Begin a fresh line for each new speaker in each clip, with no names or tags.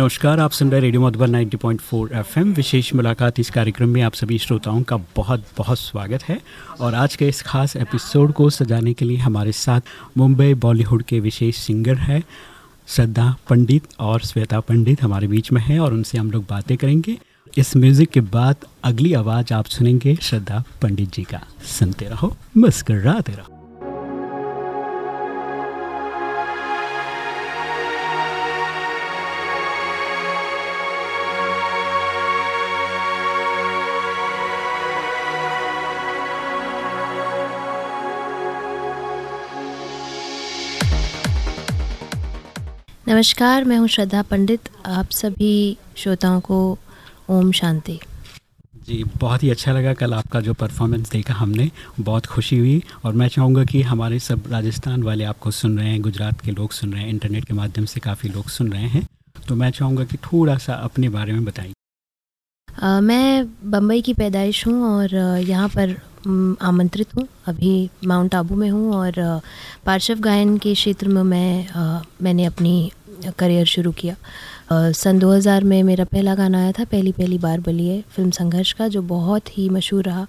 नमस्कार, आप सुन रहे रेडियो मधुबन 90.4 एफएम। विशेष मुलाकात इस कार्यक्रम में आप सभी श्रोताओं का बहुत बहुत स्वागत है। और आज के इस खास एपिसोड को सजाने के लिए हमारे साथ मुंबई बॉलीवुड के विशेष सिंगर है श्रद्धा पंडित और श्वेता पंडित हमारे बीच में है और उनसे हम लोग बातें करेंगे। इस म्यूज़िक के बाद अगली आवाज़ आप सुनेंगे श्रद्धा पंडित जी का। सुनते रहो, मुस्कराते रहो।
नमस्कार मैं हूँ श्रद्धा पंडित। आप सभी श्रोताओं को ओम शांति।
जी बहुत ही अच्छा लगा कल आपका जो परफॉर्मेंस देखा हमने। बहुत खुशी हुई और मैं चाहूँगा कि हमारे सब राजस्थान वाले आपको सुन रहे हैं गुजरात के लोग सुन रहे हैं इंटरनेट के माध्यम से काफ़ी लोग सुन रहे हैं। तो मैं चाहूँगा कि थोड़ा सा अपने बारे में बताइए।
मैं बम्बई की पैदाइश हूँ और यहाँ पर आमंत्रित हूँ। अभी माउंट आबू में हूँ और पार्श्व गायन के क्षेत्र में मैं मैंने अपनी करियर शुरू किया। सन 2000 में मेरा पहला गाना आया था, पहली पहली बार बलिए फ़िल्म संघर्ष का, जो बहुत ही मशहूर रहा।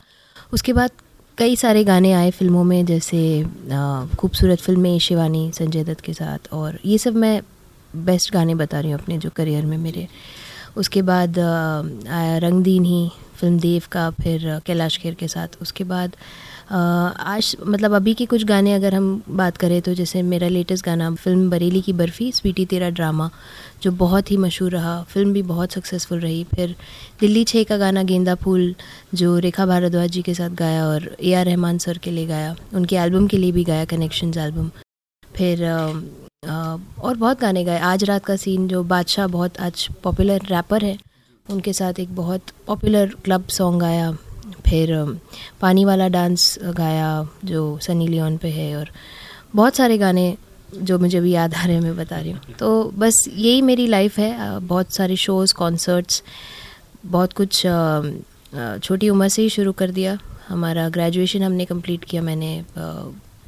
उसके बाद कई सारे गाने आए फ़िल्मों में, जैसे खूबसूरत फ़िल्में शिवानी, संजय दत्त के साथ, और ये सब मैं बेस्ट गाने बता रही हूँ अपने जो करियर में मेरे उसके बाद आया रंगदीन ही, फ़िल्म देव का, फिर कैलाश खेर के साथ। उसके बाद आज मतलब अभी के कुछ गाने अगर हम बात करें तो जैसे मेरा लेटेस्ट गाना फ़िल्म बरेली की बर्फ़ी, स्वीटी तेरा ड्रामा, जो बहुत ही मशहूर रहा, फ़िल्म भी बहुत सक्सेसफुल रही। फिर दिल्ली छः का गाना गेंदा फूल, जो रेखा भारद्वाज जी के साथ गाया और ए आर रहमान सर के लिए गाया, उनके एल्बम के लिए भी गाया कनेक्शंस एल्बम फिर और बहुत गाने गाए। आज रात का सीन जो बादशाह बहुत आज पॉपुलर रैपर है, उनके साथ एक बहुत पॉपुलर क्लब सॉन्ग गाया। फिर पानी वाला डांस गाया जो सनी लियोन पे है और बहुत सारे गाने जो मुझे भी याद आ रहे हैं, मैं बता रही हूँ। तो बस यही मेरी लाइफ है। बहुत सारे शोज़ कॉन्सर्ट्स बहुत कुछ छोटी उम्र से ही शुरू कर दिया। हमारा ग्रेजुएशन हमने कंप्लीट किया। मैंने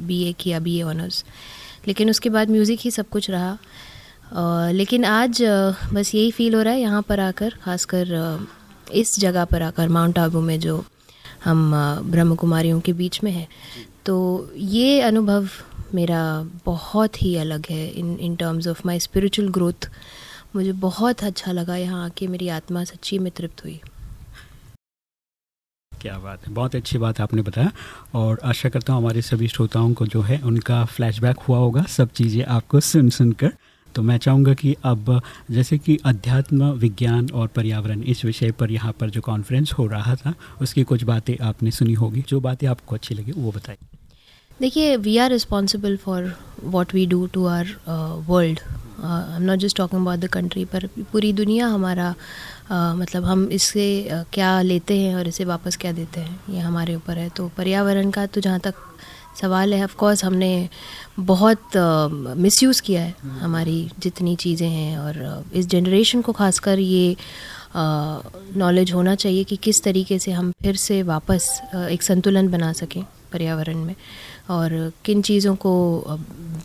बीए किया बीए ऑनर्स लेकिन उसके बाद म्यूज़िक ही सब कुछ रहा। आ, लेकिन आज बस यही फील हो रहा है यहाँ पर आकर खासकर इस जगह पर आकर माउंट आबू में जो हम ब्रह्म कुमारियों के बीच में है। तो ये अनुभव मेरा बहुत ही अलग है in in terms of my spiritual growth मुझे बहुत अच्छा लगा यहाँ आके मेरी आत्मा सच्ची में तृप्त हुई।
क्या बात है। बहुत अच्छी बात आपने बताया। और आशा करता हूँ हमारे सभी श्रोताओं को जो है उनका फ्लैशबैक हुआ होगा। सब चीज़ें आपको सुन सुनकर। तो मैं चाहूँगा कि अब जैसे कि अध्यात्म विज्ञान और पर्यावरण इस विषय पर यहाँ पर जो कॉन्फ्रेंस हो रहा था उसकी कुछ बातें आपने सुनी होगी। जो बातें आपको अच्छी लगी वो बताइए।
देखिए we are responsible for what we do to our world I am not just talking about the country पर पूरी दुनिया हमारा uh, मतलब हम इससे क्या लेते हैं और इसे वापस क्या देते हैं ये हमारे ऊपर है। तो पर्यावरण का तो जहाँ तक सवाल है ऑफ़ कोर्स हमने बहुत मिसयूज़ uh, किया है हमारी जितनी चीज़ें हैं और uh, इस जनरेशन को खासकर ये नॉलेज uh, होना चाहिए कि किस तरीके से हम फिर से वापस uh, एक संतुलन बना सकें पर्यावरण में। और किन चीज़ों को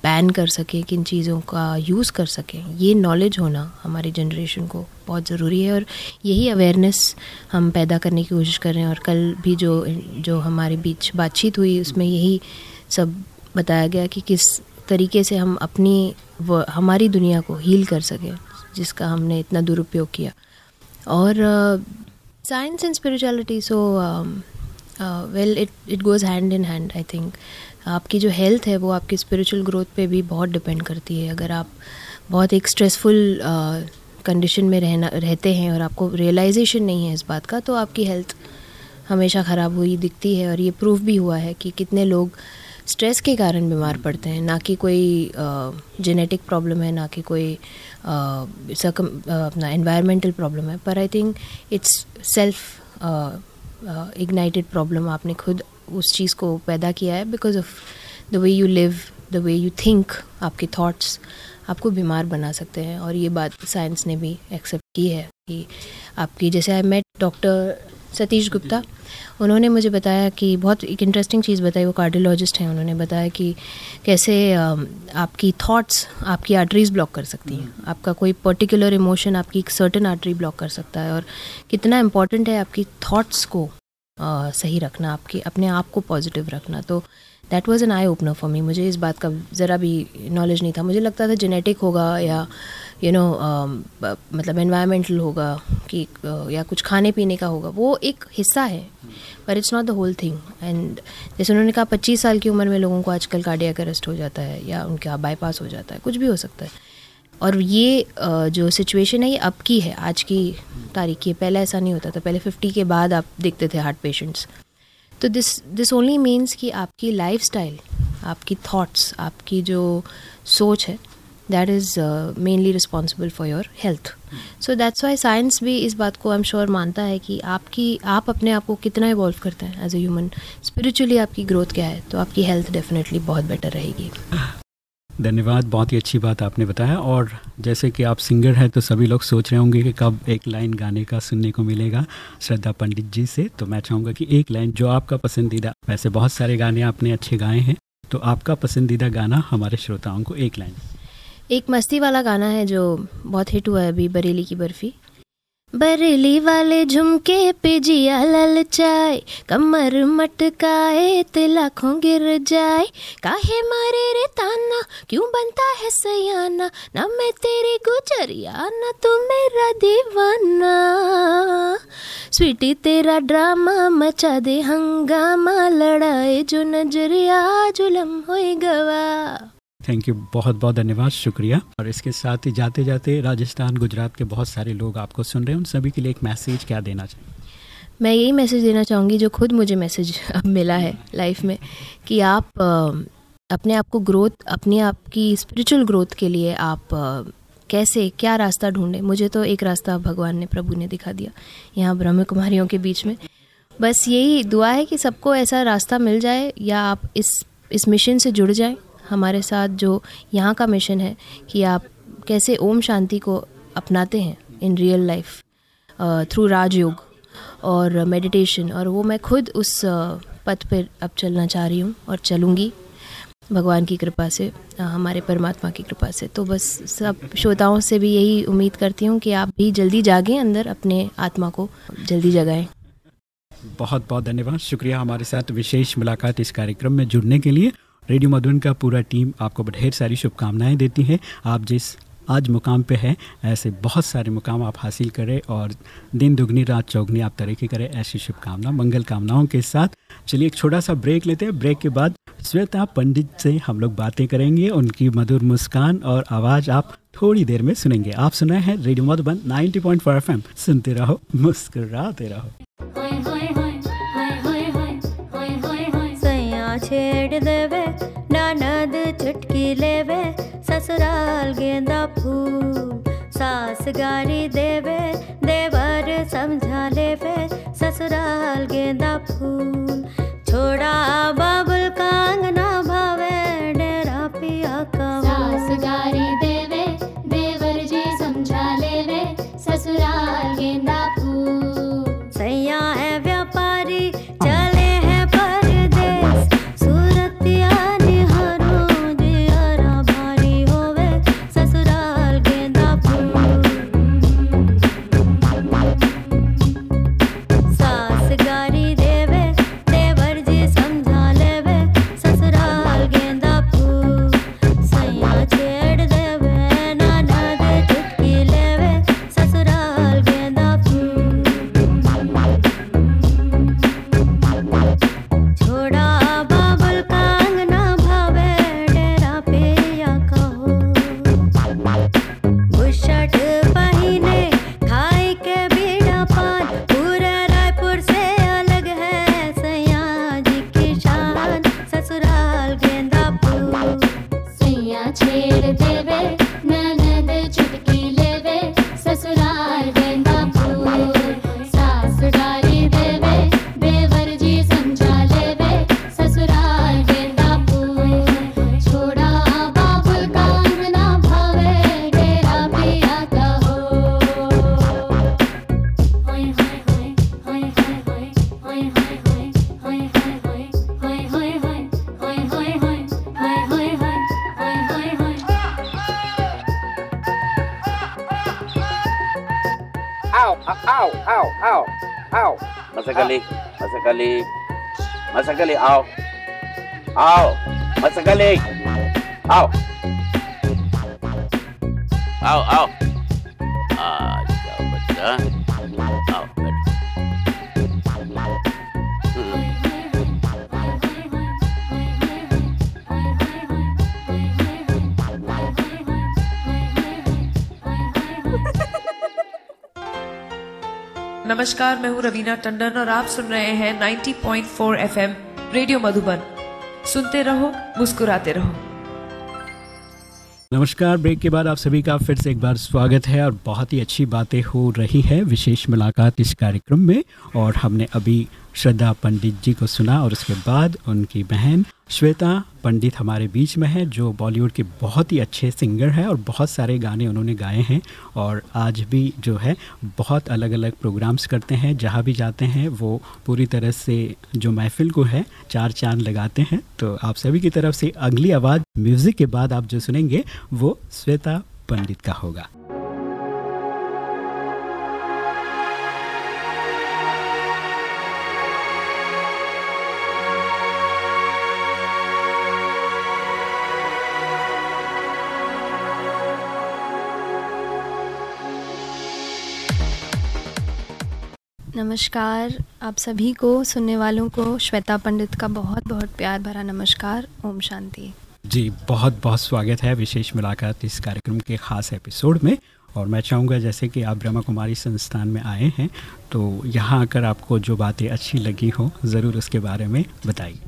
बैन कर सकें, किन चीज़ों का यूज़ कर सकें, ये नॉलेज होना हमारी जनरेशन को बहुत ज़रूरी है और यही अवेयरनेस हम पैदा करने की कोशिश कर रहे हैं और कल भी जो जो हमारे बीच बातचीत हुई, उसमें यही सब बताया गया कि किस तरीके से हम अपनी व, हमारी दुनिया को हील कर सकें, जिसका हमने इतना दुरुपयोग किया। और science and spirituality so well it it goes hand in hand I think आपकी जो हेल्थ है, वो आपकी स्पिरिचुअल ग्रोथ पे भी बहुत डिपेंड करती है। अगर आप बहुत एक स्ट्रेसफुल कंडीशन में रहना, रहते हैं और आपको रियलाइजेशन नहीं है इस बात का तो आपकी हेल्थ हमेशा ख़राब हुई दिखती है और ये प्रूफ भी हुआ है कि कितने लोग स्ट्रेस के कारण बीमार पड़ते हैं। ना कि कोई जेनेटिक प्रॉब्लम है, ना कि कोई अपना इन्वायरमेंटल प्रॉब्लम है। पर I think it's self ignited problem आपने खुद उस चीज़ को पैदा किया है because of the way you live the way you think आपके थाट्स आपको बीमार बना सकते हैं और ये बात साइंस ने भी एक्सेप्ट की है कि आपकी जैसे I met doctor Satish Gupta उन्होंने मुझे बताया कि बहुत एक इंटरेस्टिंग चीज़ बताई वो कार्डियोलॉजिस्ट हैं उन्होंने बताया कि कैसे आपकी थॉट्स आपकी आर्टरीज ब्लॉक कर सकती हैं। आपका कोई पर्टिकुलर इमोशन आपकी एक सर्टन आर्टरी ब्लॉक कर सकता है और कितना इंपॉर्टेंट है आपकी थॉट्स को सही रखना, आपकी, अपने आप को पॉजिटिव रखना। तो that was an eye opener for me मुझे इस बात का ज़रा भी नॉलेज नहीं था। मुझे लगता था जेनेटिक होगा या यू नो मतलब एनवायरमेंटल होगा कि या कुछ खाने पीने का होगा। वो एक हिस्सा है, पर it's not the whole thing and जैसे उन्होंने कहा, पच्चीस साल की उम्र में लोगों को आजकल कार्डियक अरेस्ट हो जाता है या उनका बाईपास हो जाता है। कुछ भी हो सकता है। और ये जो सिचुएशन है, ये अब की है। आज की तारीख की। पहले ऐसा नहीं होता था। पहले फिफ्टी के बाद आप देखते थे हार्ट पेशेंट्स तो दिस दिस ओनली मीन्स कि आपकी लाइफ स्टाइल आपकी थाट्स आपकी जो सोच है that is mainly responsible for your health so that's why science भी इस बात को आई एम श्योर मानता है कि आपकी, आप अपने आप को कितना इवॉल्व करते हैं एज ए ह्यूमन स्पिरिचुअली आपकी ग्रोथ क्या है? तो आपकी हेल्थ डेफिनेटली बहुत बेटर रहेगी।
धन्यवाद, बहुत ही अच्छी बात आपने बताया और जैसे कि आप सिंगर हैं तो सभी लोग सोच रहे होंगे कि कब एक लाइन गाने का सुनने को मिलेगा। श्रद्धा पंडित जी से तो मैं चाहूँगा कि एक लाइन जो आपका पसंदीदा, वैसे बहुत सारे गाने आपने अच्छे गाए हैं तो आपका पसंदीदा गाना हमारे श्रोताओं को एक लाइन।
एक मस्ती वाला गाना है जो बहुत हिट हुआ है अभी, बरेली की बर्फ़ी। बरेली वाले झुमके पे जिया ललचाए कमर मटकाए ते लाखों गिर जाए। काहे मारे रे ताना, क्यों बनता है सयाना? ना मैं तेरी गुजरिया, ना तू मेरा दीवाना। स्वीटी तेरा ड्रामा मचा दे हंगामा, लड़ाए जो नज़रिया जुलम हो गवा।
थैंक यू बहुत बहुत धन्यवाद, शुक्रिया। और इसके साथ ही जाते जाते राजस्थान, गुजरात के बहुत सारे लोग आपको सुन रहे हैं। उन सभी के लिए एक मैसेज क्या देना चाहिए
मैं यही मैसेज देना चाहूँगी, जो खुद मुझे मैसेज मिला है लाइफ में, कि आप अपने आप को ग्रोथ, अपने आप की स्पिरिचुअल ग्रोथ के लिए आप कैसे, क्या रास्ता ढूंढें? मुझे तो एक रास्ता भगवान ने, प्रभु ने दिखा दिया, यहाँ ब्रह्म कुमारियों के बीच में। बस यही दुआ है कि सबको ऐसा रास्ता मिल जाए, या आप इस इस मिशन से जुड़ जाएँ। हमारे साथ जो यहाँ का मिशन है कि आप कैसे ओम शांति को अपनाते हैं in real life through Rajyoga और मेडिटेशन और वो मैं खुद उस पथ पर अब चलना चाह रही हूँ और चलूँगी। भगवान की कृपा से हमारे परमात्मा की कृपा से। तो बस सब श्रोताओं से भी यही उम्मीद करती हूँ कि आप भी जल्दी जागें अंदर अपने आत्मा को, जल्दी जगाएँ।
बहुत बहुत धन्यवाद। शुक्रिया हमारे साथ विशेष मुलाकात इस कार्यक्रम में जुड़ने के लिए। रेडियो मधुबन का पूरा टीम आपको ढेर सारी शुभकामनाएँ देती है आप जिस आज मुकाम पे है ऐसे बहुत सारे मुकाम आप हासिल करें और दिन दुगनी रात चौगनी आप तरक्की करें ऐसी शुभकामना मंगल कामनाओं के साथ चलिए एक छोटा सा ब्रेक लेते हैं ब्रेक के बाद श्वेता पंडित से हम लोग बातें करेंगे उनकी मधुर मुस्कान और आवाज़ आप थोड़ी देर में सुनेंगे आप सुनाए हैं रेडियो मधुबन 90.4 एफएम सुनते रहो मुस्कुराते रहो
ससुराल गेंदा फूल, सास गारी देवे, देवर समझा लेवे, ससुराल गेंदा फूल। छोड़ा बाबुल कांगना भावे, डेरा पिया
Masakali, masakali, aw aw masakali, aw aw aw
नमस्कार, मैं हूँ रवीना टंडन और आप सुन रहे हैं 90.4 पॉइंट रेडियो मधुबन। सुनते रहो, मुस्कुराते रहो।
नमस्कार, ब्रेक के बाद आप सभी का फिर से एक बार स्वागत है और बहुत ही अच्छी बातें हो रही है। विशेष मुलाकात इस कार्यक्रम में और हमने अभी श्रद्धा पंडित जी को सुना और उसके बाद उनकी बहन श्वेता पंडित हमारे बीच में है, जो बॉलीवुड के बहुत ही अच्छे सिंगर है और बहुत सारे गाने उन्होंने गाए हैं और आज भी जो है बहुत अलग अलग प्रोग्राम्स करते हैं। जहाँ भी जाते हैं, वो पूरी तरह से जो महफिल को है, चार चाँद लगाते हैं। तो आप सभी की तरफ़ से अगली आवाज़ म्यूज़िक के बाद आप जो सुनेंगे, वो श्वेता पंडित का होगा।
नमस्कार आप सभी को सुनने वालों को श्वेता पंडित का बहुत बहुत प्यार भरा नमस्कार ओम शांति।
जी बहुत बहुत स्वागत है विशेष मुलाकात इस कार्यक्रम के ख़ास एपिसोड में। और मैं चाहूँगा जैसे कि आप ब्रह्मा कुमारी संस्थान में आए हैं तो यहाँ आकर आपको जो बातें अच्छी लगी हो ज़रूर उसके बारे में बताइए।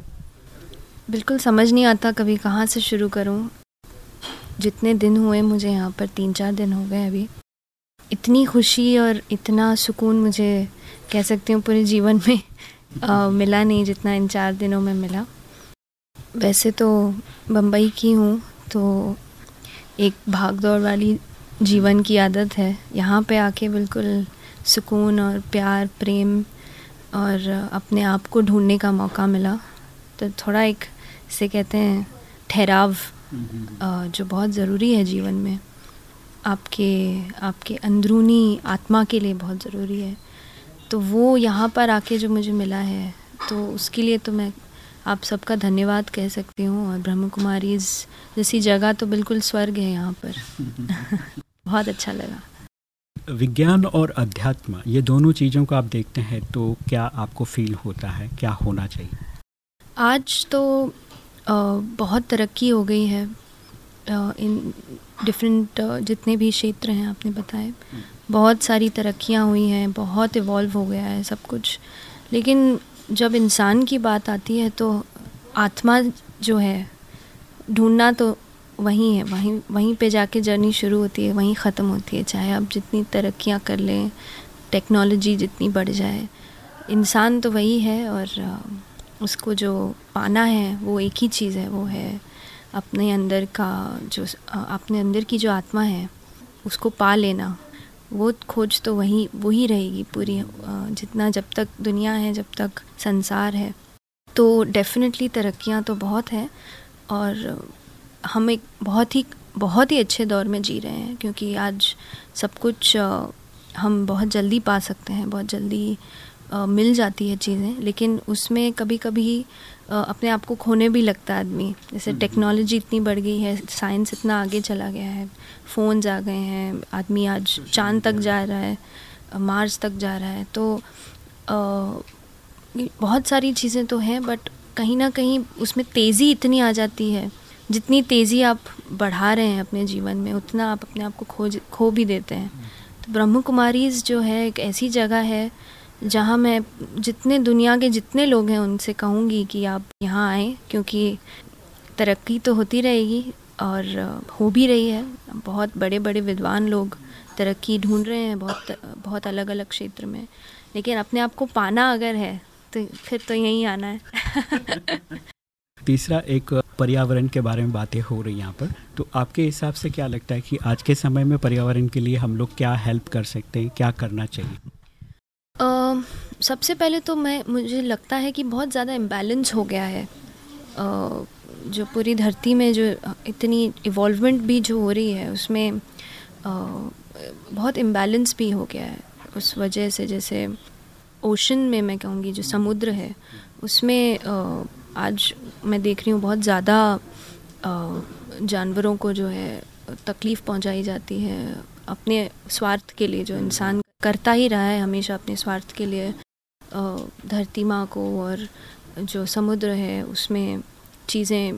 बिल्कुल समझ नहीं आता कभी कहाँ से शुरू करूँ। जितने दिन हुए मुझे यहाँ पर तीन चार दिन हो गए अभी। इतनी खुशी और इतना सुकून मुझे कह सकती हूँ पूरे जीवन में आ, मिला नहीं जितना इन चार दिनों में मिला। वैसे तो बम्बई की हूँ तो एक भाग दौड़ वाली जीवन की आदत है। यहाँ पे आके बिल्कुल सुकून और प्यार प्रेम और अपने आप को ढूँढने का मौका मिला। तो थोड़ा एक से कहते हैं ठहराव जो बहुत ज़रूरी है जीवन में। आपके आपके अंदरूनी आत्मा के लिए बहुत ज़रूरी है। तो वो यहाँ पर आके जो मुझे मिला है तो उसके लिए तो मैं आप सबका धन्यवाद कह सकती हूँ और ब्रह्म कुमारी जैसी जगह तो बिल्कुल स्वर्ग है यहाँ पर। बहुत अच्छा लगा।
विज्ञान और अध्यात्म ये दोनों चीज़ों को आप देखते हैं तो क्या आपको फील होता है? क्या होना चाहिए?
आज तो बहुत तरक्की हो गई है। इन डिफरेंट जितने भी क्षेत्र हैं आपने बताए बहुत सारी तरक्कियाँ हुई हैं, बहुत इवॉल्व हो गया है सब कुछ। लेकिन जब इंसान की बात आती है तो आत्मा जो है, ढूंढना तो वहीं है, वहीं वहीं पे जाके जर्नी शुरू होती है, वहीं ख़त्म होती है। चाहे आप जितनी तरक्कियाँ कर लें टेक्नोलॉजी जितनी बढ़ जाए, इंसान तो वही है और उसको जो पाना है, वो एक ही चीज़ है, वो है अपने अंदर का जो अपने अंदर की जो आत्मा है, उसको पा लेना। वो खोज तो वही वही रहेगी पूरी जितना जब तक दुनिया है, जब तक संसार है। तो डेफिनेटली तरक्याँ तो बहुत हैं और हम एक बहुत ही बहुत ही अच्छे दौर में जी रहे हैं क्योंकि आज सब कुछ हम बहुत जल्दी पा सकते हैं, बहुत जल्दी अ, मिल जाती है चीज़ें लेकिन उसमें कभी कभी अ, अपने आप को खोने भी लगता है आदमी। जैसे टेक्नोलॉजी इतनी बढ़ गई है साइंस इतना आगे चला गया है फ़ोन्स आ गए हैं आदमी आज चाँद तक जा रहा है मार्स तक जा रहा है तो ये बहुत सारी चीज़ें तो हैं बट कहीं ना कहीं उसमें तेज़ी इतनी आ जाती है। जितनी तेज़ी आप बढ़ा रहे हैं अपने जीवन में उतना आप अपने आप को खो खो भी देते हैं। तो ब्रह्म कुमारीज जो है एक ऐसी जगह है जहाँ मैं जितने दुनिया के जितने लोग हैं उनसे कहूँगी कि आप यहाँ आएँ, क्योंकि तरक्की तो होती रहेगी और हो भी रही है। बहुत बड़े बड़े विद्वान लोग तरक्की ढूंढ रहे हैं बहुत बहुत अलग अलग क्षेत्र में। लेकिन अपने आप को पाना अगर है तो फिर तो यहीं आना है।
तीसरा एक पर्यावरण के बारे में बातें हो रही यहाँ पर। तो आपके हिसाब से क्या लगता है कि आज के समय में पर्यावरण के लिए हम लोग क्या हेल्प कर सकते हैं, क्या करना चाहिए?
सबसे पहले तो मैं, मुझे लगता है कि बहुत ज़्यादा इम्बैलेंस हो गया है। जो पूरी धरती में जो इतनी इवॉल्वमेंट भी जो हो रही है, उसमें बहुत इम्बैलेंस भी हो गया है। उस वजह से जैसे ओशन में मैं कहूँगी जो समुद्र है, उसमें आज मैं देख रही हूँ बहुत ज़्यादा जानवरों को जो है तकलीफ़ पहुँचाई जाती है। अपने स्वार्थ के लिए जो इंसान करता ही रहा है, हमेशा अपने स्वार्थ के लिए। धरती माँ को और जो समुद्र है उसमें चीज़ें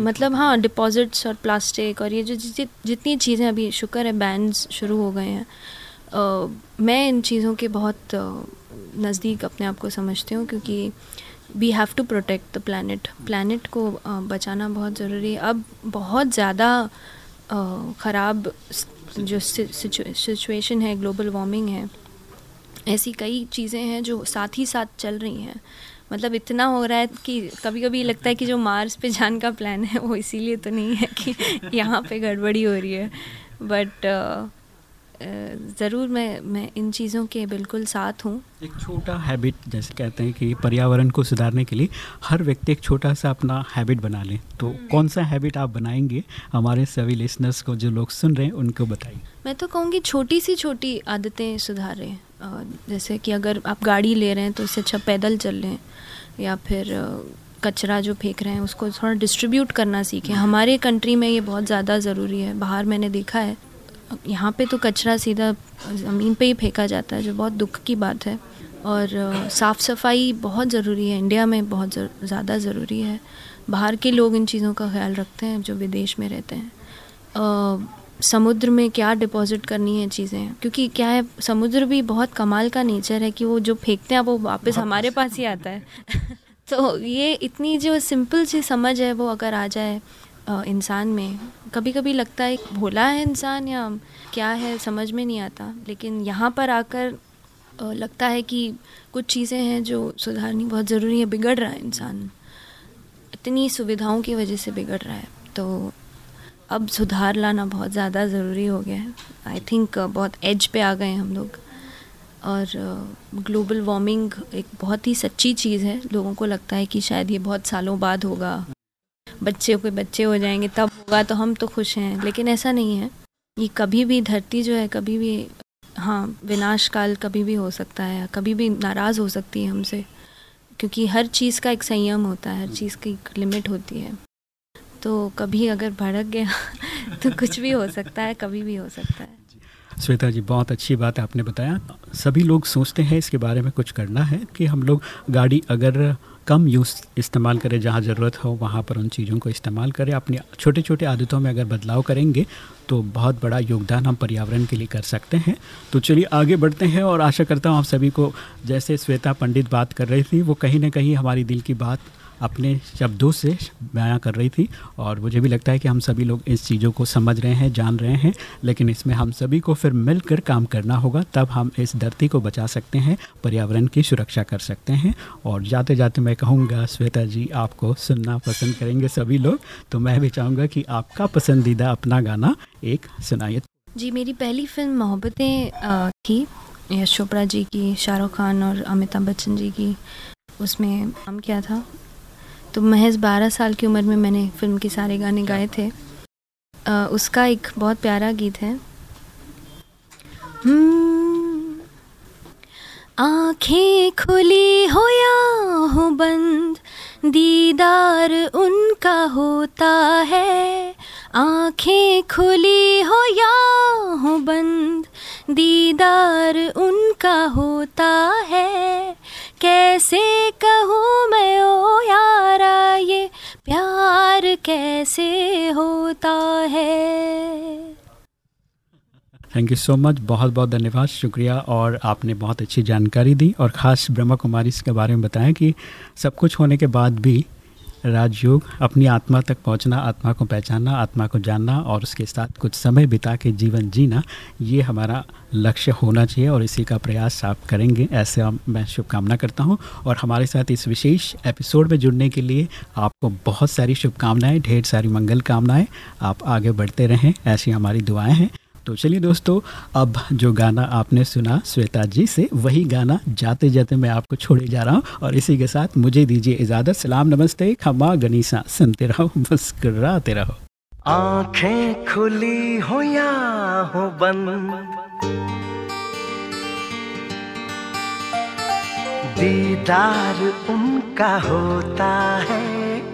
मतलब हाँ डिपॉजिट्स और प्लास्टिक और ये जो जित, जितनी चीज़ें अभी शुक्र है बैंड्स शुरू हो गए हैं। मैं इन चीज़ों के बहुत नज़दीक अपने आप को समझती हूँ क्योंकि we have to protect the planet planet को बचाना बहुत ज़रूरी है। अब बहुत ज़्यादा ख़राब जो सिचुएशन है ग्लोबल वार्मिंग है ऐसी कई चीज़ें हैं जो साथ ही साथ चल रही हैं। मतलब इतना हो रहा है कि कभी कभी लगता है कि जो मार्स पे जाने का प्लान है वो इसीलिए तो नहीं है कि यहाँ पे गड़बड़ी हो रही है। बट ज़रूर मैं मैं इन चीज़ों के बिल्कुल साथ हूँ।
एक छोटा हैबिट जैसे कहते हैं कि पर्यावरण को सुधारने के लिए हर व्यक्ति एक छोटा सा अपना हैबिट बना ले। तो कौन सा हैबिट आप बनाएँगे? हमारे सभी लिसनर्स को जो लोग सुन रहे हैं उनको बताइए।
मैं तो कहूँगी छोटी सी छोटी आदतें सुधारें। जैसे कि अगर आप गाड़ी ले रहे हैं तो उससे अच्छा पैदल चल लें, या फिर कचरा जो फेंक रहे हैं उसको थोड़ा डिस्ट्रीब्यूट करना सीखें। हमारे कंट्री में ये बहुत ज़्यादा ज़रूरी है। बाहर मैंने देखा है, यहाँ पे तो कचरा सीधा ज़मीन पे ही फेंका जाता है, जो बहुत दुख की बात है। और साफ़ सफ़ाई बहुत ज़रूरी है। इंडिया में बहुत ज़्यादा ज़रूरी है। बाहर के लोग इन चीज़ों का ख्याल रखते हैं, जो विदेश में रहते हैं। समुद्र में क्या डिपॉजिट करनी है चीज़ें? क्योंकि क्या है समुद्र भी बहुत कमाल का नेचर है कि वो जो फेंकते हैं वो वापस हमारे पास ही आता है। तो ये इतनी जो सिंपल सी समझ है वो अगर आ जाए इंसान में कभी कभी लगता है भोला है इंसान या क्या है समझ में नहीं आता। लेकिन यहाँ पर आकर लगता है कि कुछ चीज़ें हैं जो सुधारनी बहुत ज़रूरी है बिगड़ रहा है इंसान। इतनी सुविधाओं की वजह से बिगड़ रहा है। तो अब सुधार लाना बहुत ज़्यादा ज़रूरी हो गया है। आई थिंक बहुत एज पे आ गए हैं हम लोग। और ग्लोबल वार्मिंग एक बहुत ही सच्ची चीज़ है। लोगों को लगता है कि शायद ये बहुत सालों बाद होगा। बच्चे के बच्चे हो जाएँगे, तब होगा तो हम तो खुश हैं। लेकिन ऐसा नहीं है। ये कभी भी धरती जो है, कभी भी हाँ विनाश काल कभी भी हो सकता है। कभी भी नाराज़ हो सकती है हमसे। क्योंकि हर चीज़ का एक संयम होता है, हर चीज़ की एक लिमिट होती है। तो कभी अगर भड़क गया तो कुछ भी हो सकता है, कभी भी हो सकता है।
श्वेता जी, बहुत अच्छी बात आपने बताया। सभी लोग सोचते हैं इसके बारे में कुछ करना है, कि हम लोग गाड़ी अगर कम यूज़ इस्तेमाल करें, जहाँ ज़रूरत हो, वहाँ पर उन चीज़ों को इस्तेमाल करें। अपनी छोटे छोटे आदतों में अगर बदलाव करेंगे तो बहुत बड़ा योगदान हम पर्यावरण के लिए कर सकते हैं। तो चलिए आगे बढ़ते हैं, और आशा करता हूँ आप सभी को, जैसे श्वेता पंडित बात कर रही थी, वो कहीं ना कहीं हमारी दिल की बात अपने शब्दों से बयां कर रही थी और मुझे भी लगता है कि हम सभी लोग इस चीज़ों को समझ रहे हैं, जान रहे हैं, लेकिन इसमें हम सभी को फिर मिलकर काम करना होगा, तब हम इस धरती को बचा सकते हैं, पर्यावरण की सुरक्षा कर सकते हैं। और जाते जाते मैं कहूँगा, श्वेता जी, आपको सुनना पसंद करेंगे सभी लोग तो मैं भी चाहूँगा कि आपका पसंदीदा अपना गाना एक सुनाइए।
जी, मेरी पहली फ़िल्म मोहब्बतें थी, यश चोपड़ा जी की, शाहरुख खान और अमिताभ बच्चन जी की, उसमें काम क्या था? तो महज 12 साल की उम्र में मैंने फ़िल्म के सारे गाने गाए थे। अ, उसका एक बहुत प्यारा गीत है। हम्म, आँखें खुली हो या हो बंद दीदार उनका होता है। आँखें खुली हो या हो बंद दीदार उनका होता है। कैसे कहूँ मैं ओ ये प्यार कैसे होता है?
थैंक यू सो मच बहुत बहुत धन्यवाद, शुक्रिया। और आपने बहुत अच्छी जानकारी दी और ख़ास ब्रह्मा कुमारी इसके बारे में बताया कि सब कुछ होने के बाद भी राजयोग, अपनी आत्मा तक पहुँचना, आत्मा को पहचानना, आत्मा को जानना और उसके साथ कुछ समय बिता के जीवन जीना, ये हमारा लक्ष्य होना चाहिए और इसी का प्रयास आप करेंगे, ऐसे हम, मैं शुभकामना करता हूँ। और हमारे साथ इस विशेष एपिसोड में जुड़ने के लिए आपको बहुत सारी शुभकामनाएँ, ढेर सारी मंगल कामनाएँ आप आगे बढ़ते रहें, ऐसी हमारी दुआएँ हैं। तो चलिए दोस्तों, अब जो गाना आपने सुना श्वेता जी से, वही गाना जाते जाते मैं आपको छोड़े जा रहा हूँ और इसी के साथ मुझे दीजिए इजाज़त। सलाम, नमस्ते खमा गनीसा, सुनते रहो, मुस्कुराते रहो।
आँखें खुली हो या हो बंद? दीदार उनका होता है।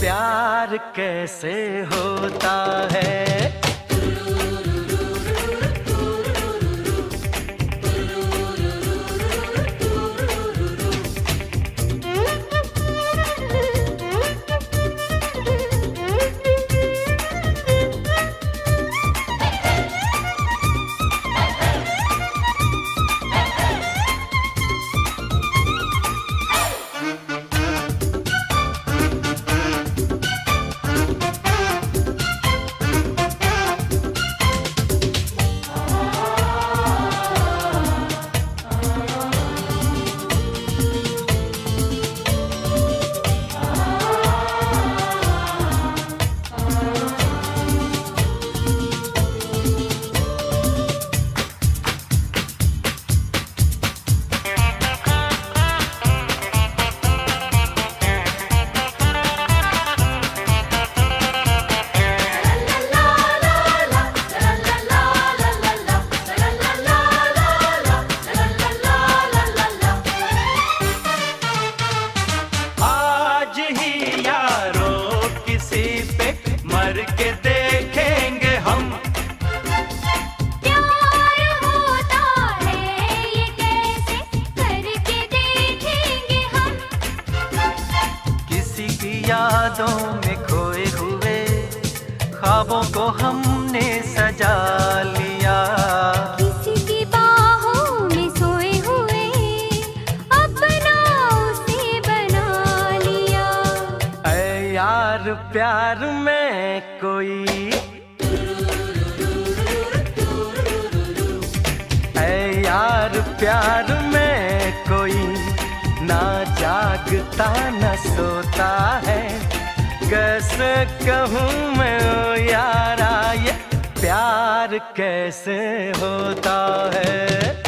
प्यार कैसे होता है?
प्यार
में कोई ना जागता, न सोता है। कैसे कहूँ मैं, ओ यारा, ये प्यार कैसे होता है?